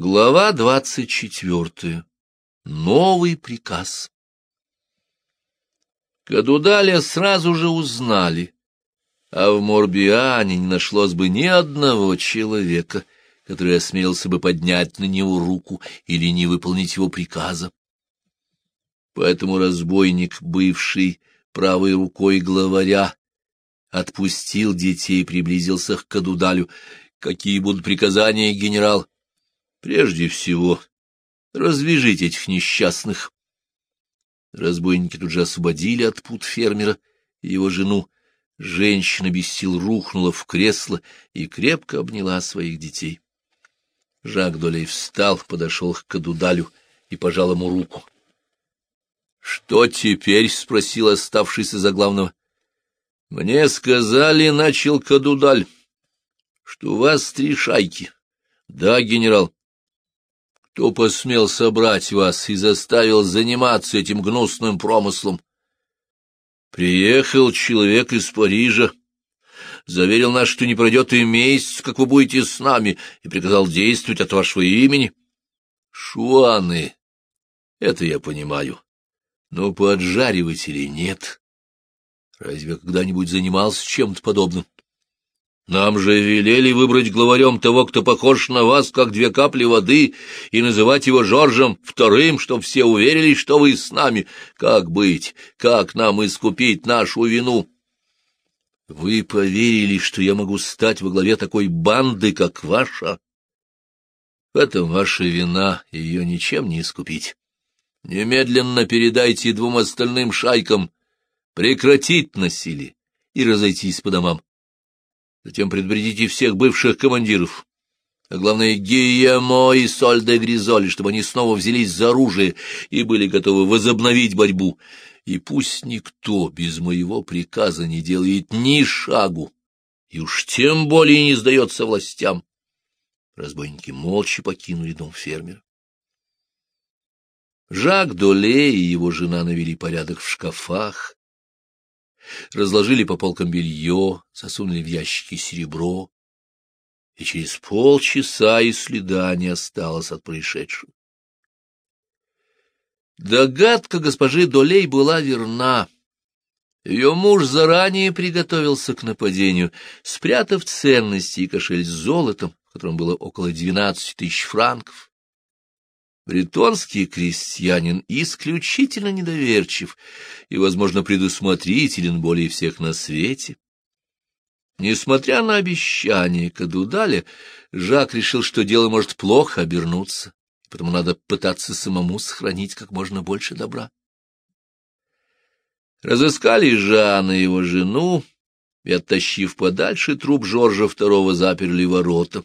Глава двадцать четвертая. Новый приказ. Кадудаля сразу же узнали, а в Морбиане не нашлось бы ни одного человека, который осмелился бы поднять на него руку или не выполнить его приказа. Поэтому разбойник, бывший правой рукой главаря, отпустил детей и приблизился к Кадудалю. «Какие будут приказания, генерал?» «Прежде всего, развяжите этих несчастных». Разбойники тут же освободили от пут фермера и его жену. Женщина без сил рухнула в кресло и крепко обняла своих детей. Жак Долей встал, подошел к Кадудалю и пожал ему руку. — Что теперь? — спросил оставшийся за главного. — Мне сказали, — начал Кадудаль, — что у вас три шайки. — Да, генерал. — Кто посмел собрать вас и заставил заниматься этим гнусным промыслом? — Приехал человек из Парижа. Заверил нас, что не пройдет и месяц, как вы будете с нами, и приказал действовать от вашего имени. — Шуаны. Это я понимаю. Но поджаривать или нет? Разве когда-нибудь занимался чем-то подобным? Нам же велели выбрать главарем того, кто похож на вас, как две капли воды, и называть его Жоржем Вторым, чтоб все уверились, что вы с нами. Как быть? Как нам искупить нашу вину? Вы поверили, что я могу стать во главе такой банды, как ваша? В этом ваша вина, ее ничем не искупить. Немедленно передайте двум остальным шайкам прекратить насилие и разойтись по домам. Затем предупредите всех бывших командиров, а главное Гийемо и Соль де Гризоли, чтобы они снова взялись за оружие и были готовы возобновить борьбу. И пусть никто без моего приказа не делает ни шагу, и уж тем более не сдается властям. Разбойники молча покинули дом фермера. Жак Доле и его жена навели порядок в шкафах, разложили по полкам белье, засунули в ящики серебро, и через полчаса и следа не осталось от происшедшего. Догадка госпожи Долей была верна. Ее муж заранее приготовился к нападению, спрятав ценности и кошель с золотом, в котором было около двенадцати тысяч франков. Бретонский крестьянин исключительно недоверчив и, возможно, предусмотрителен более всех на свете. Несмотря на обещание Кадудаля, Жак решил, что дело может плохо обернуться, потому надо пытаться самому сохранить как можно больше добра. Разыскали Жана и его жену, и, оттащив подальше, труп Жоржа II заперли ворота.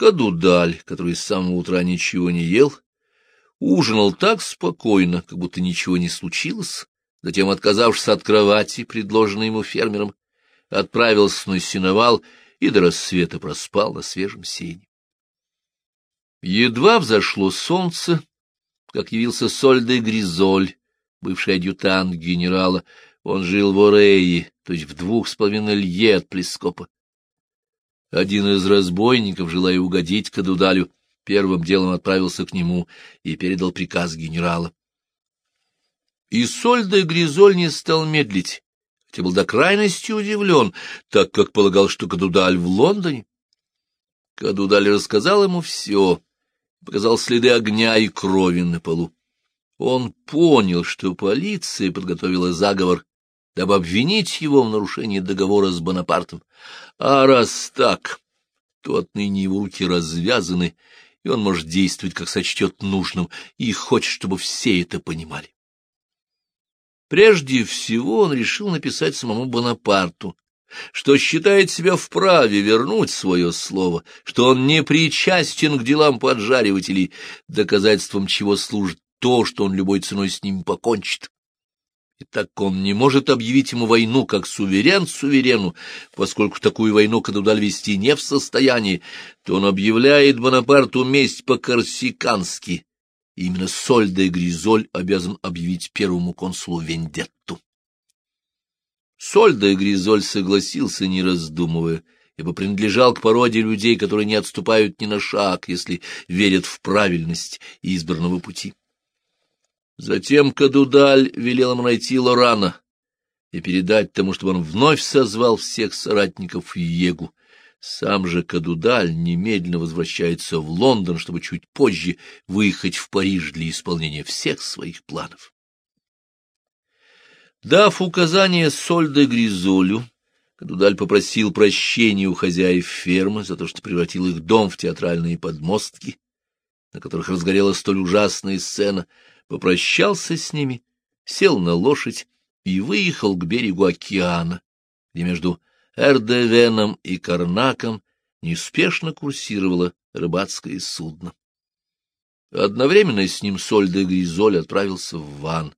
Кадудаль, который с самого утра ничего не ел, ужинал так спокойно, как будто ничего не случилось, затем, отказавшись от кровати, предложенной ему фермером, отправился на сеновал и до рассвета проспал на свежем сене. Едва взошло солнце, как явился Соль де Гризоль, бывший адъютант генерала, он жил в Орее, то есть в двух с половиной лье от Плескопа. Один из разбойников, желая угодить Кадудалю, первым делом отправился к нему и передал приказ генерала. И Сольда Гризоль не стал медлить, хотя был до крайности удивлен, так как полагал, что Кадудаль в Лондоне. Кадудаль рассказал ему все, показал следы огня и крови на полу. Он понял, что полиция подготовила заговор дабы обвинить его в нарушении договора с Бонапартом. А раз так, то отныне его руки развязаны, и он может действовать, как сочтет нужным, и хочет, чтобы все это понимали. Прежде всего он решил написать самому Бонапарту, что считает себя вправе вернуть свое слово, что он не причастен к делам поджаривателей, доказательством чего служит то, что он любой ценой с ними покончит. И так он не может объявить ему войну как суверен суверену, поскольку такую войну Кадудаль вести не в состоянии, то он объявляет Бонапарту месть по-корсикански. Именно Соль де Гризоль обязан объявить первому консулу вендетту. Соль де Гризоль согласился, не раздумывая, ибо принадлежал к породе людей, которые не отступают ни на шаг, если верят в правильность избранного пути. Затем Кадудаль велел ему найти Лорана и передать тому, чтобы он вновь созвал всех соратников Егу. Сам же Кадудаль немедленно возвращается в Лондон, чтобы чуть позже выехать в Париж для исполнения всех своих планов. Дав указание Сольде Гризолю, Кадудаль попросил прощения у хозяев фермы за то, что превратил их дом в театральные подмостки, на которых разгорелась столь ужасная сцена, попрощался с ними, сел на лошадь и выехал к берегу океана, где между Эрдевеном и Карнаком неспешно курсировало рыбацкое судно. Одновременно с ним Соль де Гризоль отправился в Ван.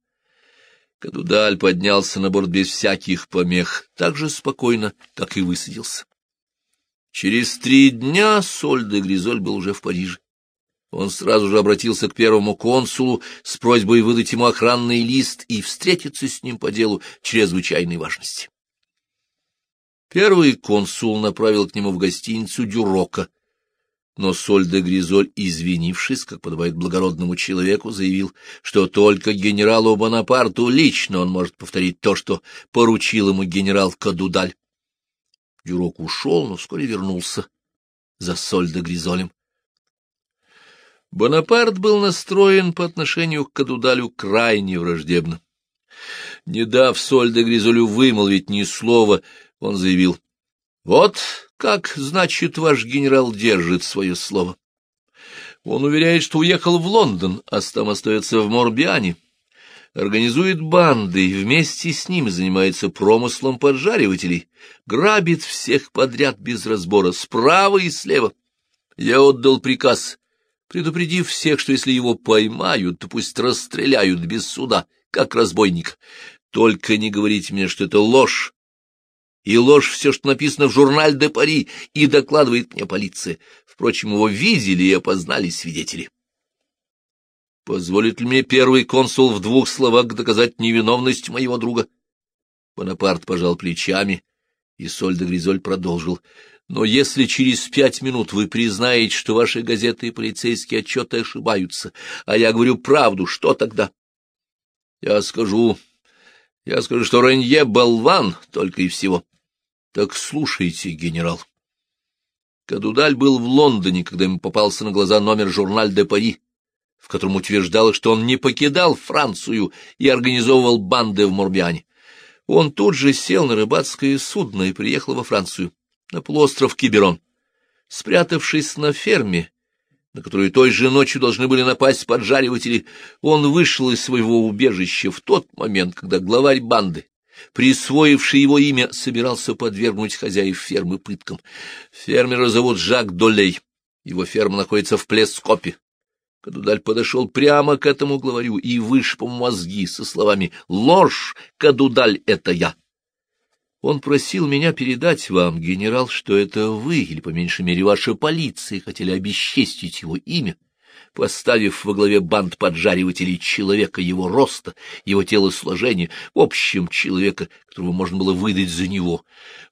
Кадудаль поднялся на борт без всяких помех, так же спокойно, как и высадился. Через три дня Соль де Гризоль был уже в Париже. Он сразу же обратился к первому консулу с просьбой выдать ему охранный лист и встретиться с ним по делу чрезвычайной важности. Первый консул направил к нему в гостиницу Дюрока, но Соль де Гризоль, извинившись, как подобает благородному человеку, заявил, что только генералу Бонапарту лично он может повторить то, что поручил ему генерал Кадудаль. Дюрок ушел, но вскоре вернулся за Соль де Гризолем. Бонапарт был настроен по отношению к Кадудалю крайне враждебно. Не дав Соль де Гризолю вымолвить ни слова, он заявил, «Вот как, значит, ваш генерал держит свое слово. Он уверяет, что уехал в Лондон, а там остается в Морбиане. Организует банды и вместе с ним занимается промыслом поджаривателей, грабит всех подряд без разбора, справа и слева. Я отдал приказ, предупредив всех, что если его поймают, то пусть расстреляют без суда, как разбойник. Только не говорите мне, что это ложь, и ложь все, что написано в журнале «Де Пари», и докладывает мне полиция. Впрочем, его видели и опознали свидетели. Позволит ли мне первый консул в двух словах доказать невиновность моего друга? Бонапарт пожал плечами, и Соль де Гризоль продолжил. Но если через пять минут вы признаете, что ваши газеты и полицейские отчеты ошибаются, а я говорю правду, что тогда? Я скажу... Я скажу, что Ренье — болван только и всего. Так слушайте, генерал. Кадудаль был в Лондоне, когда ему попался на глаза номер «Журналь де Пари», в котором утверждалось, что он не покидал Францию и организовывал банды в Морбиане. Он тут же сел на рыбацкое судно и приехал во Францию, на полуостров Киберон. Спрятавшись на ферме, на которую той же ночью должны были напасть поджариватели, он вышел из своего убежища в тот момент, когда главарь банды, присвоивший его имя, собирался подвергнуть хозяев фермы пыткам. Фермера зовут Жак Долей. Его ферма находится в Плескопе. Кадудаль подошел прямо к этому главарю и вышпал мозги со словами «Ложь! Кадудаль — это я!» Он просил меня передать вам, генерал, что это вы, или, по меньшей мере, ваша полиция, хотели обесчестить его имя, поставив во главе банд поджаривателей человека его роста, его телосложения, в общем, человека, которого можно было выдать за него.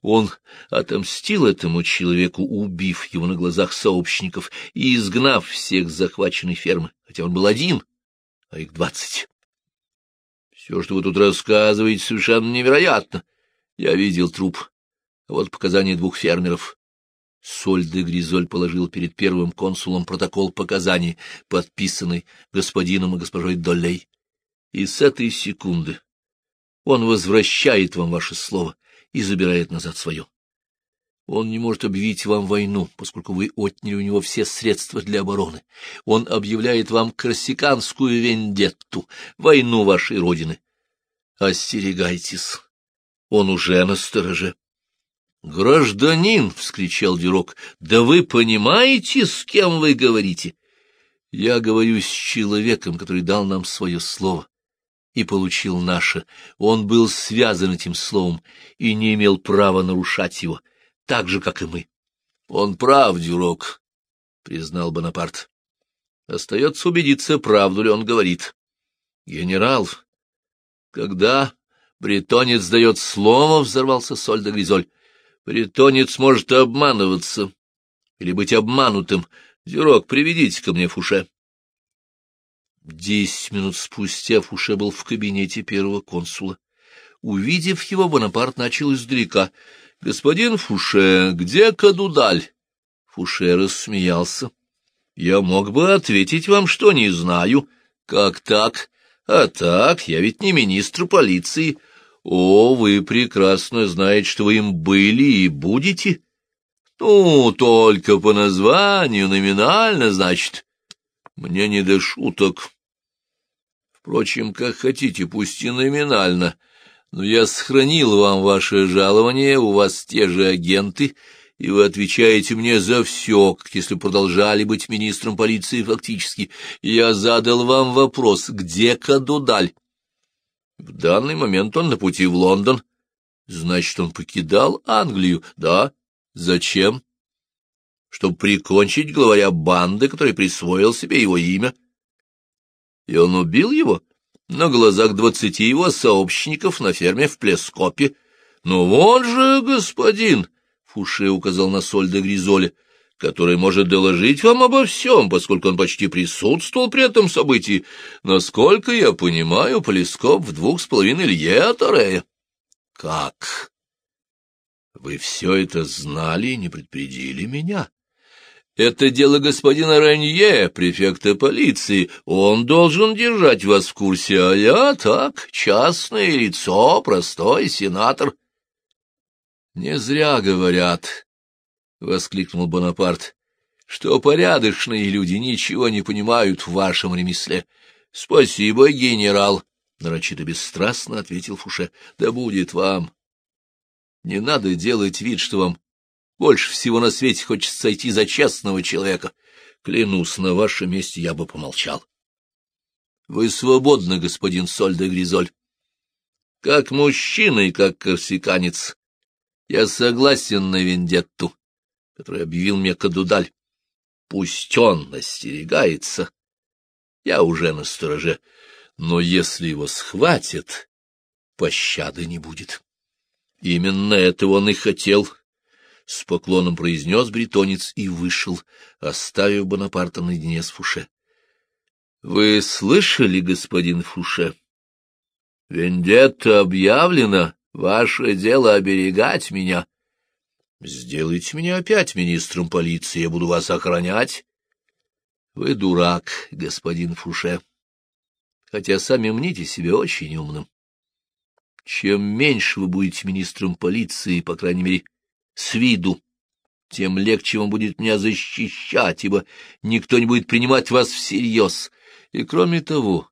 Он отомстил этому человеку, убив его на глазах сообщников и изгнав всех с захваченной фермы, хотя он был один, а их двадцать. Все, что вы тут рассказываете, совершенно невероятно. Я видел труп. Вот показания двух фермеров. Соль де Гризоль положил перед первым консулом протокол показаний, подписанный господином и госпожой Долей. И с этой секунды он возвращает вам ваше слово и забирает назад свое. Он не может объявить вам войну, поскольку вы отняли у него все средства для обороны. Он объявляет вам корсиканскую вендетту, войну вашей родины. Остерегайтесь, он уже на стороже. «Гражданин!» — вскричал Дюрок. «Да вы понимаете, с кем вы говорите?» «Я говорю с человеком, который дал нам свое слово и получил наше. Он был связан этим словом и не имел права нарушать его, так же, как и мы». «Он прав, Дюрок», — признал Бонапарт. «Остается убедиться, правду ли он говорит». «Генерал, когда бретонец дает слово, — взорвался Соль де Гризоль, — Бретонец может обманываться или быть обманутым. Зирок, приведите ко мне Фуше. Десять минут спустя Фуше был в кабинете первого консула. Увидев его, Бонапарт начал издалека. — Господин Фуше, где Кадудаль? Фуше рассмеялся. — Я мог бы ответить вам, что не знаю. — Как так? А так, я ведь не министр полиции. О, вы прекрасно знаете, что вы им были и будете. Ну, только по названию, номинально, значит. Мне не до шуток. Впрочем, как хотите, пусть и номинально. Но я сохранил вам ваше жалование, у вас те же агенты, и вы отвечаете мне за все, как если продолжали быть министром полиции фактически. Я задал вам вопрос, где Кадудаль? В данный момент он на пути в Лондон. Значит, он покидал Англию, да? Зачем? Чтобы прикончить главаря банды, который присвоил себе его имя. И он убил его на глазах двадцати его сообщников на ферме в Плескопе. Ну вот же, господин! Фуше указал на Соль де Гризоле, который может доложить вам обо всем, поскольку он почти присутствовал при этом событии. Насколько я понимаю, полископ в двух с половиной лье от Арея. — Как? Вы все это знали и не предупредили меня? Это дело господина Ранье, префекта полиции. Он должен держать вас в курсе, а я так, частное лицо, простой сенатор. Не зря говорят, — воскликнул Бонапарт, — что порядочные люди ничего не понимают в вашем ремесле. — Спасибо, генерал, — нарочито бесстрастно ответил Фуше. — Да будет вам. Не надо делать вид, что вам больше всего на свете хочется сойти за честного человека. Клянусь, на вашем месте я бы помолчал. Вы свободны, господин Соль де Гризоль. Как мужчина и как корсиканец я согласен на вендетту, который объявил мне Кадудаль. Пусть он остерегается. Я уже на стороже, но если его схватят, пощады не будет. Именно этого он и хотел. С поклоном произнес бретонец и вышел, оставив Бонапарта наедине с Фуше. — Вы слышали, господин Фуше? Вендетта объявлена. Ваше дело оберегать меня. Сделайте меня опять министром полиции, я буду вас охранять. Вы дурак, господин Фуше, хотя сами мните себя очень умным. Чем меньше вы будете министром полиции, по крайней мере, с виду, тем легче вам будет меня защищать, ибо никто не будет принимать вас всерьез. И кроме того,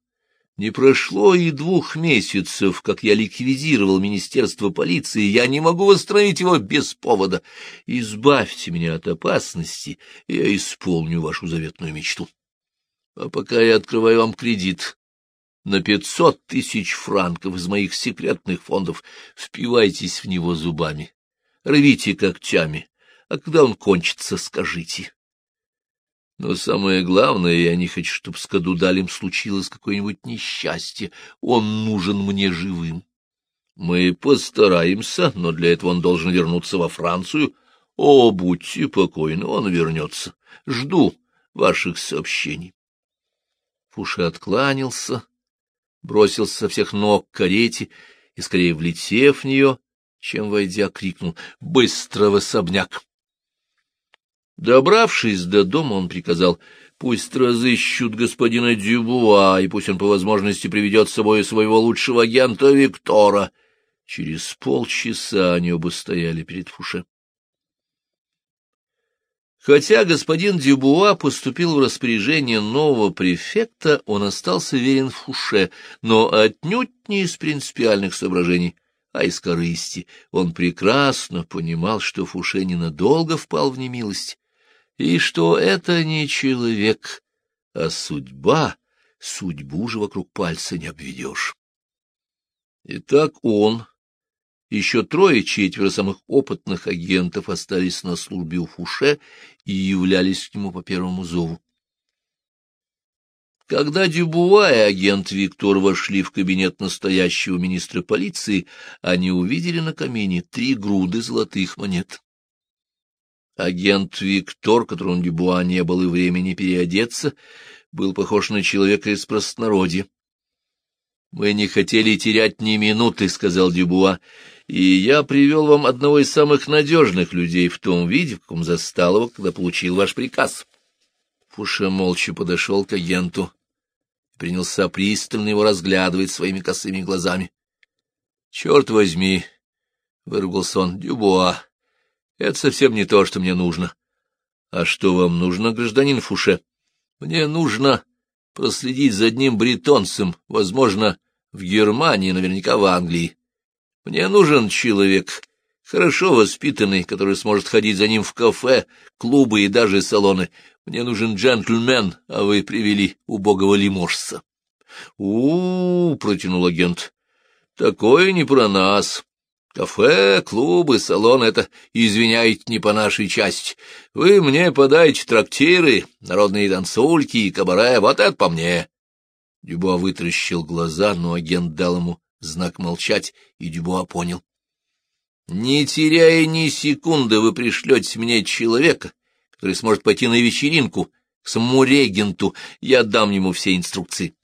не прошло и двух месяцев, как я ликвидировал Министерство полиции, я не могу восстановить его без повода. Избавьте меня от опасности, и я исполню вашу заветную мечту. А пока я открываю вам кредит на пятьсот тысяч франков из моих секретных фондов, впивайтесь в него зубами, рвите когтями, а когда он кончится, скажите. Но самое главное, я не хочу, чтобы с Кадудалем случилось какое-нибудь несчастье. Он нужен мне живым. Мы постараемся, но для этого он должен вернуться во Францию. О, будьте покойны, он вернется. Жду ваших сообщений. Фуше откланялся, бросился со всех ног к карете и, скорее влетев в нее, чем войдя, крикнул «Быстро в особняк!» Добравшись до дома, он приказал, пусть разыщут господина Дюбуа, и пусть он по возможности приведет с собой своего лучшего агента Виктора. Через полчаса они оба стояли перед Фуше. Хотя господин Дюбуа поступил в распоряжение нового префекта, он остался верен Фуше, но отнюдь не из принципиальных соображений, а из корысти. Он прекрасно понимал, что Фуше ненадолго впал в немилость, и что это не человек, а судьба, судьбу же вокруг пальца не обведешь. Итак, он, еще трое-четверо самых опытных агентов остались на службе у Фуше и являлись к нему по первому зову. Когда Дюбуа и агент Виктор вошли в кабинет настоящего министра полиции, они увидели на камине три груды золотых монет. Агент Виктор, которому Дюбуа не было и времени переодеться, был похож на человека из простонародья. — Мы не хотели терять ни минуты, — сказал Дюбуа, — и я привел вам одного из самых надежных людей в том виде, в каком застал его, когда получил ваш приказ. Фуше молча подошел к агенту и принялся пристально его разглядывать своими косыми глазами. — Черт возьми! — выругался он. — Дюбуа! Это совсем не то, что мне нужно. — А что вам нужно, гражданин Фуше? — Мне нужно проследить за одним бретонцем, возможно, в Германии, наверняка в Англии. Мне нужен человек, хорошо воспитанный, который сможет ходить за ним в кафе, клубы и даже салоны. Мне нужен джентльмен, а вы привели убогого лиможца. У, -у, -у протянул агент. — Такое не про нас. Кафе, клубы, салон — это, извиняйте, не по нашей части. Вы мне подайте трактиры, народные танцульки и кабаре, вот это по мне. Дюбуа вытращил глаза, но агент дал ему знак молчать, и Дюбуа понял. — Не теряя ни секунды, вы пришлете мне человека, который сможет пойти на вечеринку к самому регенту, я дам ему все инструкции.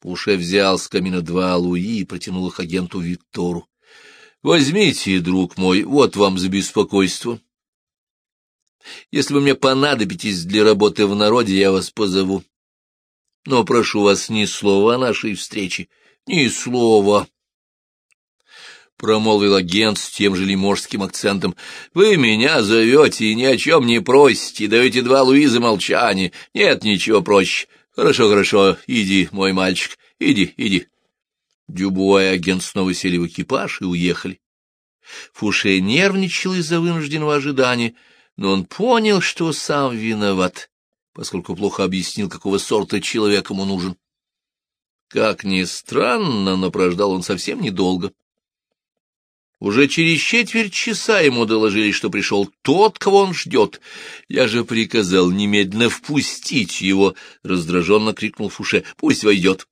Пуше взял с камина два луи и протянул их агенту Виктору. Возьмите, друг мой, вот вам за беспокойство. Если вы мне понадобитесь для работы в народе, я вас позову. Но прошу вас ни слова о нашей встрече, ни слова. Промолвил агент с тем же лиможским акцентом. — Вы меня зовете и ни о чем не просите, даете два Луизы молчания. Нет ничего проще. Хорошо, хорошо, иди, мой мальчик, иди, иди. Дюбуа и агент снова сели в экипаж и уехали. Фуше нервничал из-за вынужденного ожидания, но он понял, что сам виноват, поскольку плохо объяснил, какого сорта человек ему нужен. Как ни странно, но прождал он совсем недолго. Уже через четверть часа ему доложили, что пришел тот, кого он ждет. Я же приказал немедленно впустить его, — раздраженно крикнул Фуше. — Пусть войдет. —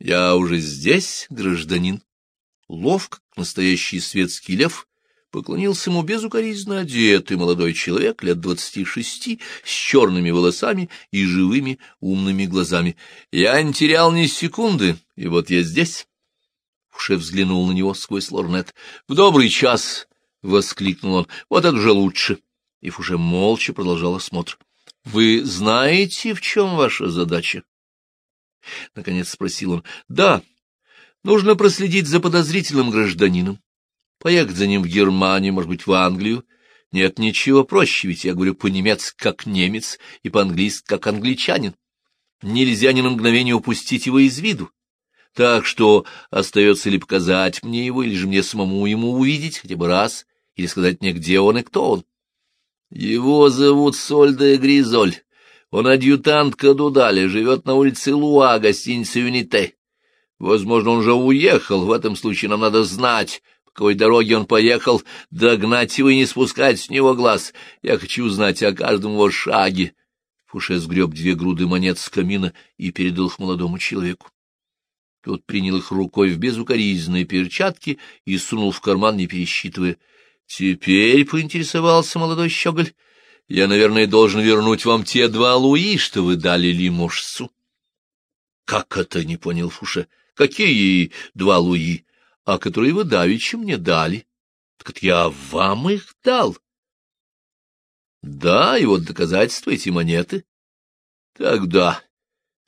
Я уже здесь, гражданин. Ловко, настоящий светский лев, поклонился ему безукоризненно одетый молодой человек лет двадцати шести, с черными волосами и живыми умными глазами. Я не терял ни секунды, и вот я здесь. Фуше взглянул на него сквозь лорнет. — В добрый час! — воскликнул он. — Вот это уже лучше! И Фуше молча продолжал осмотр. — Вы знаете, в чем ваша задача? — наконец спросил он. — Да, нужно проследить за подозрительным гражданином, поехать за ним в Германию, может быть, в Англию. Нет ничего проще, ведь я говорю по-немецки как немец и по-английски как англичанин. Нельзя ни на мгновение упустить его из виду. Так что остается ли показать мне его, или же мне самому ему увидеть хотя бы раз, или сказать мне, где он и кто он. Его зовут Сольда Гризоль. Он адъютант Кадудали, живет на улице Луа, гостиница Юните. Возможно, он уже уехал, в этом случае нам надо знать, по какой дороге он поехал, догнать его и не спускать с него глаз. Я хочу знать о каждом его шаге. Фуше сгреб две груды монет с камина и передал их молодому человеку. Тот принял их рукой в безукоризненные перчатки и сунул в карман, не пересчитывая. Теперь поинтересовался молодой щеголь. Я, наверное, должен вернуть вам те два луи, что вы дали лиможцу. — Как это? — не понял Фуше. — Какие два луи? А которые вы давеча мне дали. Так я вам их дал. — Да, и вот доказательства эти монеты. — Тогда, —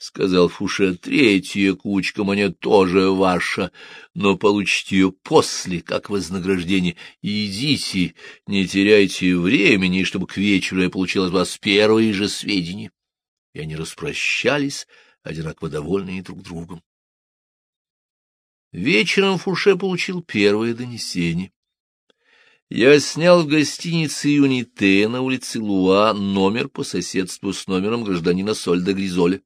сказал Фуше, — третья кучка монет тоже ваша, но получите ее после, как вознаграждение. Идите, не теряйте времени, чтобы к вечеру я получил от вас первые же сведения. И они распрощались, одинаково довольные друг другом. Вечером Фуше получил первое донесение. Я снял в гостинице Юните на улице Луа номер по соседству с номером гражданина Сольда Гризоля.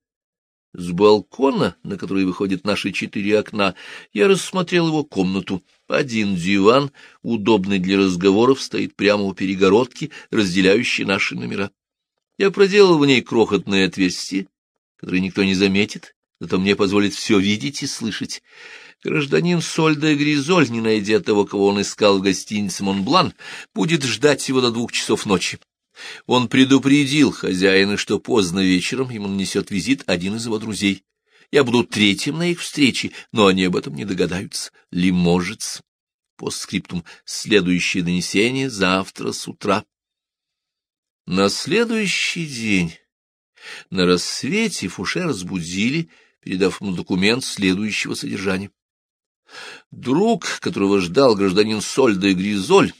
С балкона, на который выходят наши четыре окна, я рассмотрел его комнату. Один диван, удобный для разговоров, стоит прямо у перегородки, разделяющей наши номера. Я проделал в ней крохотное отверстие который никто не заметит, зато мне позволит все видеть и слышать. Гражданин Сольда Гризоль, не найдя того, кого он искал в гостинице Монблан, будет ждать его до двух часов ночи. Он предупредил хозяина, что поздно вечером ему нанесет визит один из его друзей. Я буду третьим на их встрече, но они об этом не догадаются. Лиможец. Постскриптум. Следующее донесение завтра с утра. На следующий день на рассвете Фуше разбудили, передав ему документ следующего содержания. Друг, которого ждал гражданин Сольда и Гризоль,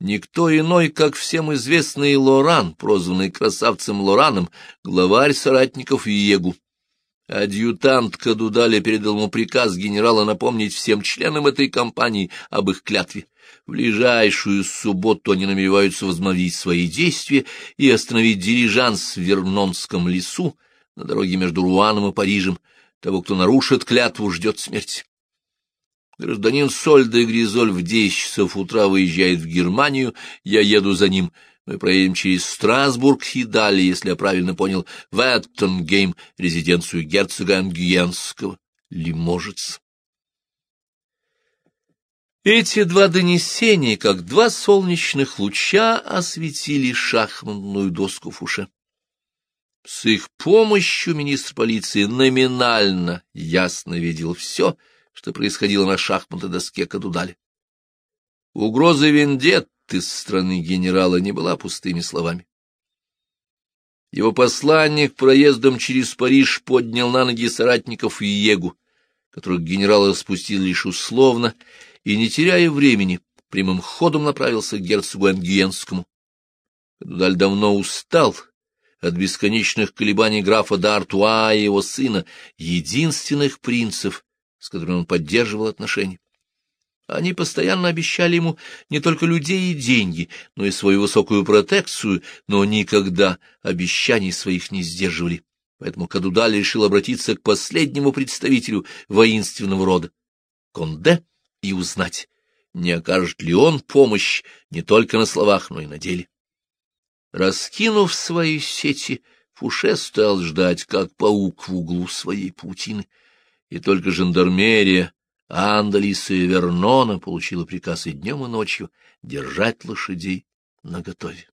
никто иной, как всем известный Лоран, прозванный красавцем Лораном, главарь соратников Егу. Адъютант Кадудаля передал ему приказ генерала напомнить всем членам этой компании об их клятве. В ближайшую субботу они намереваются возобновить свои действия и остановить дирижанс в Вернонском лесу на дороге между Руаном и Парижем. Того, кто нарушит клятву, ждет смерть. Гражданин Сольда и Гризоль в десять часов утра выезжает в Германию, я еду за ним. Мы проедем через Страсбург и далее, если я правильно понял, в Эттонгейм, резиденцию герцога Ангиенского, Лиможец. Эти два донесения, как два солнечных луча, осветили шахматную доску Фуше. С их помощью министр полиции номинально ясно видел все, что происходило на шахматной доске Кадудали. Угроза вендетты со стороны генерала не была пустыми словами. Его посланник проездом через Париж поднял на ноги соратников Иегу, которых генерал распустил лишь условно, и, не теряя времени, прямым ходом направился к герцогу Ангиенскому. Кадудаль давно устал от бесконечных колебаний графа Д'Артуа и его сына, единственных принцев, с которыми он поддерживал отношения. Они постоянно обещали ему не только людей и деньги, но и свою высокую протекцию, но никогда обещаний своих не сдерживали. Поэтому Кадудаль решил обратиться к последнему представителю воинственного рода — Конде, и узнать, не окажет ли он помощь не только на словах, но и на деле. Раскинув свои сети, Фуше стал ждать, как паук в углу своей паутины, и только жандармерия Андалиса и Вернона получила приказ и днем, и ночью держать лошадей наготове.